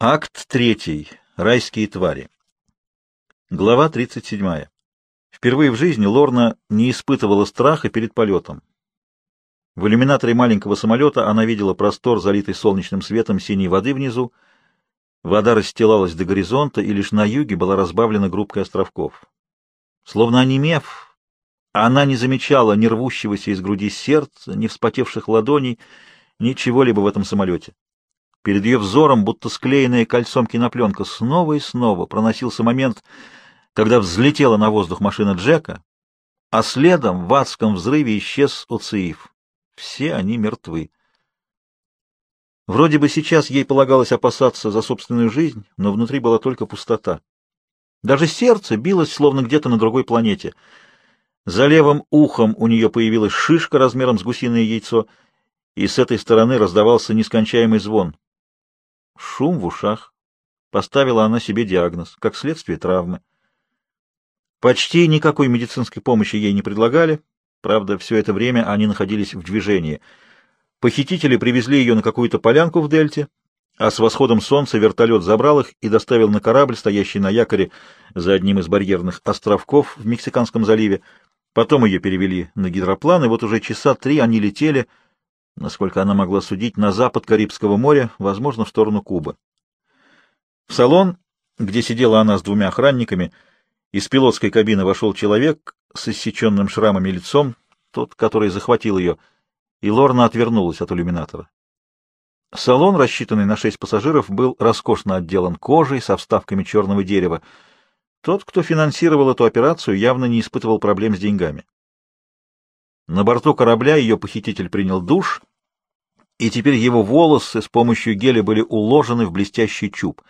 Акт третий. Райские твари. Глава 37. Впервые в жизни Лорна не испытывала страха перед полетом. В иллюминаторе маленького самолета она видела простор, залитый солнечным светом синей воды внизу. Вода расстилалась до горизонта, и лишь на юге была разбавлена группкой островков. Словно онемев, она не замечала ни рвущегося из груди сердца, ни вспотевших ладоней, ничего-либо в этом самолете. Перед ее взором, будто склеенная кольцом кинопленка, снова и снова проносился момент, когда взлетела на воздух машина Джека, а следом в адском взрыве исчез Оцииф. Все они мертвы. Вроде бы сейчас ей полагалось опасаться за собственную жизнь, но внутри была только пустота. Даже сердце билось, словно где-то на другой планете. За левым ухом у нее появилась шишка размером с гусиное яйцо, и с этой стороны раздавался нескончаемый звон. Шум в ушах. Поставила она себе диагноз, как следствие травмы. Почти никакой медицинской помощи ей не предлагали. Правда, все это время они находились в движении. Похитители привезли ее на какую-то полянку в дельте, а с восходом солнца вертолет забрал их и доставил на корабль, стоящий на якоре за одним из барьерных островков в Мексиканском заливе. Потом ее перевели на гидроплан, и вот уже часа три они летели насколько она могла судить, на запад Карибского моря, возможно, в сторону Кубы. В салон, где сидела она с двумя охранниками, из пилотской кабины вошел человек с иссеченным шрамами лицом, тот, который захватил ее, и Лорна отвернулась от иллюминатора. Салон, рассчитанный на шесть пассажиров, был роскошно отделан кожей со вставками черного дерева. Тот, кто финансировал эту операцию, явно не испытывал проблем с деньгами. На борту корабля ее похититель принял душ, и теперь его волосы с помощью геля были уложены в блестящий чуб.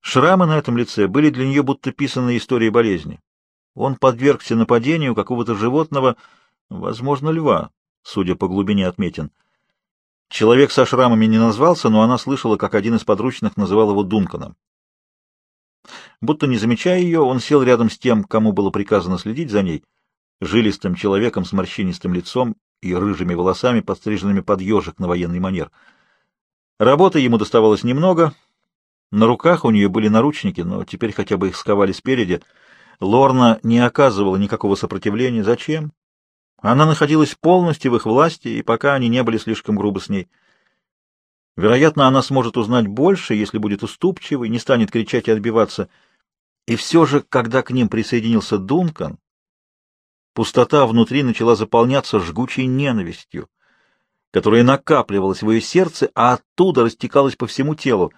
Шрамы на этом лице были для нее будто писанные истории болезни. Он подвергся нападению какого-то животного, возможно, льва, судя по глубине отметин. Человек со шрамами не назвался, но она слышала, как один из подручных называл его Дунканом. Будто не замечая ее, он сел рядом с тем, кому было приказано следить за ней — жилистым человеком с морщинистым лицом и рыжими волосами, подстриженными под ежик на военный манер. Работы ему доставалось немного. На руках у нее были наручники, но теперь хотя бы их сковали спереди. Лорна не оказывала никакого сопротивления. Зачем? Она находилась полностью в их власти, и пока они не были слишком грубы с ней. Вероятно, она сможет узнать больше, если будет уступчивой, не станет кричать и отбиваться. И все же, когда к ним присоединился Дункан, Пустота внутри начала заполняться жгучей ненавистью, которая накапливалась в ее сердце, а оттуда растекалась по всему телу.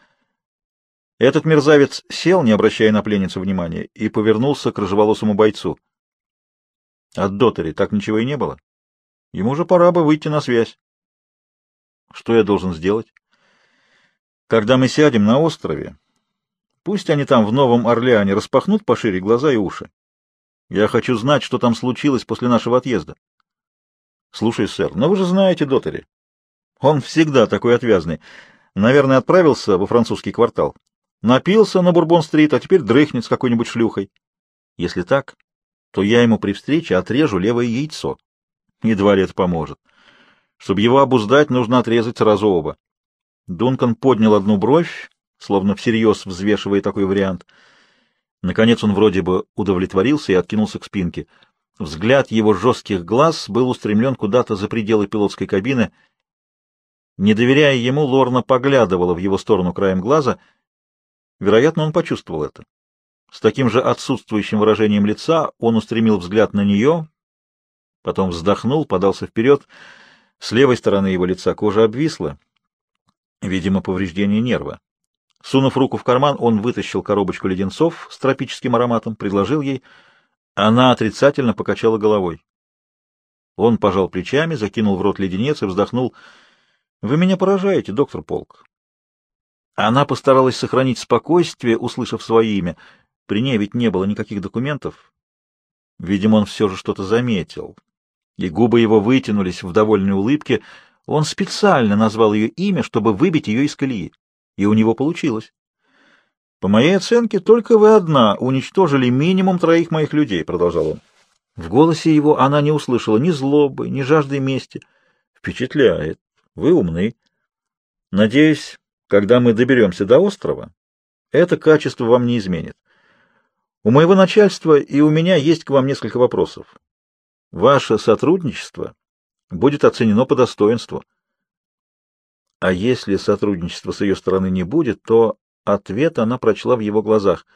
Этот мерзавец сел, не обращая на пленницу внимания, и повернулся к рыжеволосому бойцу. От Дотери так ничего и не было. Ему же пора бы выйти на связь. Что я должен сделать? Когда мы сядем на острове, пусть они там в Новом Орлеане распахнут пошире глаза и уши. Я хочу знать, что там случилось после нашего отъезда. Слушай, сэр, но вы же знаете Дотери. Он всегда такой отвязный. Наверное, отправился во французский квартал. Напился на Бурбон-стрит, а теперь дрыхнет с какой-нибудь шлюхой. Если так, то я ему при встрече отрежу левое яйцо. Едва ли это поможет. Чтобы его обуздать, нужно отрезать сразу оба. Дункан поднял одну бровь, словно всерьез взвешивая такой вариант — Наконец он вроде бы удовлетворился и откинулся к спинке. Взгляд его жестких глаз был устремлен куда-то за пределы пилотской кабины. Не доверяя ему, Лорна поглядывала в его сторону краем глаза. Вероятно, он почувствовал это. С таким же отсутствующим выражением лица он устремил взгляд на нее, потом вздохнул, подался вперед. С левой стороны его лица кожа обвисла, видимо, повреждение нерва. Сунув руку в карман, он вытащил коробочку леденцов с тропическим ароматом, предложил ей. Она отрицательно покачала головой. Он пожал плечами, закинул в рот леденец и вздохнул. — Вы меня поражаете, доктор Полк. Она постаралась сохранить спокойствие, услышав свое имя. При ней ведь не было никаких документов. Видимо, он все же что-то заметил. И губы его вытянулись в довольной улыбке. Он специально назвал ее имя, чтобы выбить ее из колеи и у него получилось. По моей оценке, только вы одна уничтожили минимум троих моих людей, продолжал он. В голосе его она не услышала ни злобы, ни жажды мести. Впечатляет. Вы умны. Надеюсь, Когда мы доберемся до острова, это качество вам не изменит. У моего начальства и у меня есть к вам несколько вопросов. Ваше сотрудничество будет оценено по достоинству. А если сотрудничества с ее стороны не будет, то ответ она прочла в его глазах.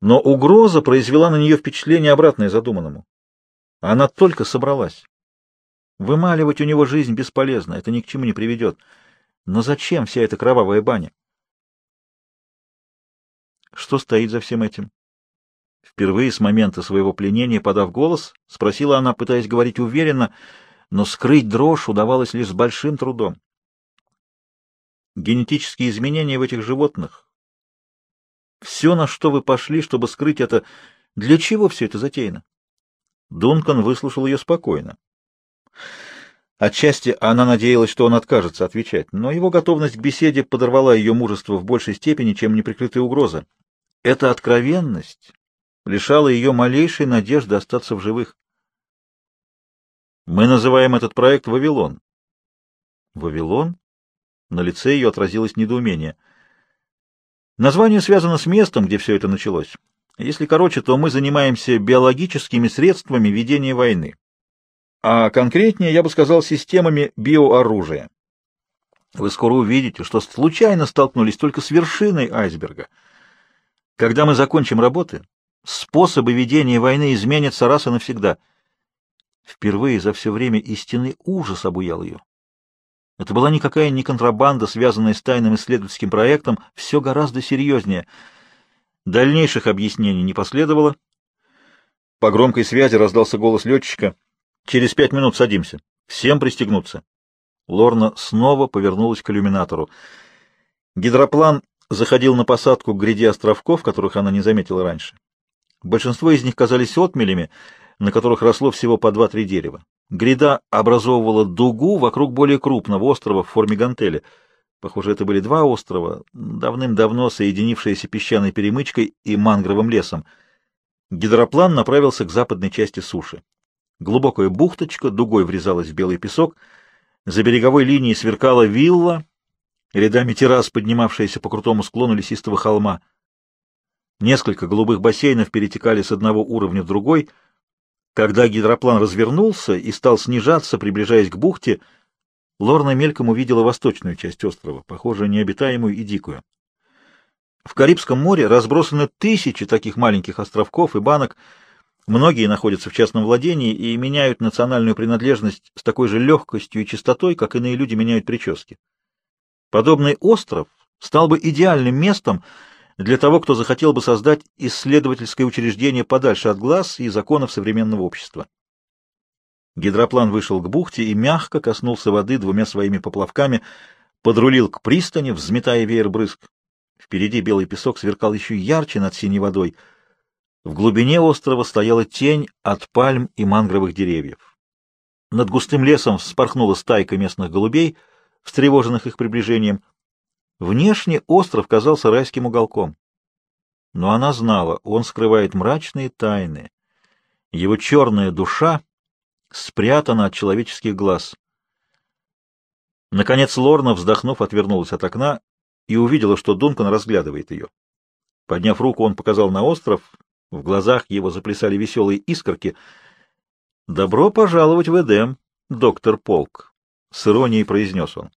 Но угроза произвела на нее впечатление обратное задуманному. Она только собралась. Вымаливать у него жизнь бесполезно, это ни к чему не приведет. Но зачем вся эта кровавая баня? Что стоит за всем этим? Впервые с момента своего пленения, подав голос, спросила она, пытаясь говорить уверенно, но скрыть дрожь удавалось лишь с большим трудом. Генетические изменения в этих животных. Все, на что вы пошли, чтобы скрыть это, для чего все это затеяно? Дункан выслушал ее спокойно. Отчасти она надеялась, что он откажется отвечать, но его готовность к беседе подорвала ее мужество в большей степени, чем неприкрытая угроза. Эта откровенность лишала ее малейшей надежды остаться в живых. Мы называем этот проект «Вавилон». «Вавилон?» На лице ее отразилось недоумение. Название связано с местом, где все это началось. Если короче, то мы занимаемся биологическими средствами ведения войны. А конкретнее, я бы сказал, системами биооружия. Вы скоро увидите, что случайно столкнулись только с вершиной айсберга. Когда мы закончим работы, способы ведения войны изменятся раз и навсегда. Впервые за все время истинный ужас обуял ее. Это была никакая не контрабанда, связанная с тайным исследовательским проектом, все гораздо серьезнее. Дальнейших объяснений не последовало. По громкой связи раздался голос летчика. «Через пять минут садимся. Всем пристегнуться». Лорна снова повернулась к иллюминатору. Гидроплан заходил на посадку к гряде островков, которых она не заметила раньше. Большинство из них казались отмелями, на которых росло всего по два-три дерева. Гряда образовывала дугу вокруг более крупного острова в форме гантели. Похоже, это были два острова, давным-давно соединившиеся песчаной перемычкой и мангровым лесом. Гидроплан направился к западной части суши. Глубокая бухточка дугой врезалась в белый песок, за береговой линией сверкала вилла, рядами террас, поднимавшаяся по крутому склону лесистого холма. Несколько голубых бассейнов перетекали с одного уровня в другой — когда гидроплан развернулся и стал снижаться, приближаясь к бухте, Лорна мельком увидела восточную часть острова, похожую необитаемую и дикую. В Карибском море разбросаны тысячи таких маленьких островков и банок, многие находятся в частном владении и меняют национальную принадлежность с такой же легкостью и чистотой, как иные люди меняют прически. Подобный остров стал бы идеальным местом, для того, кто захотел бы создать исследовательское учреждение подальше от глаз и законов современного общества. Гидроплан вышел к бухте и мягко коснулся воды двумя своими поплавками, подрулил к пристани, взметая веер брызг. Впереди белый песок сверкал еще ярче над синей водой. В глубине острова стояла тень от пальм и мангровых деревьев. Над густым лесом вспорхнула стайка местных голубей, встревоженных их приближением — Внешне остров казался райским уголком. Но она знала, он скрывает мрачные тайны. Его черная душа спрятана от человеческих глаз. Наконец Лорна, вздохнув, отвернулась от окна и увидела, что Дункан разглядывает ее. Подняв руку, он показал на остров. В глазах его заплясали веселые искорки. «Добро пожаловать в Эдем, доктор Полк», — с иронией произнес он.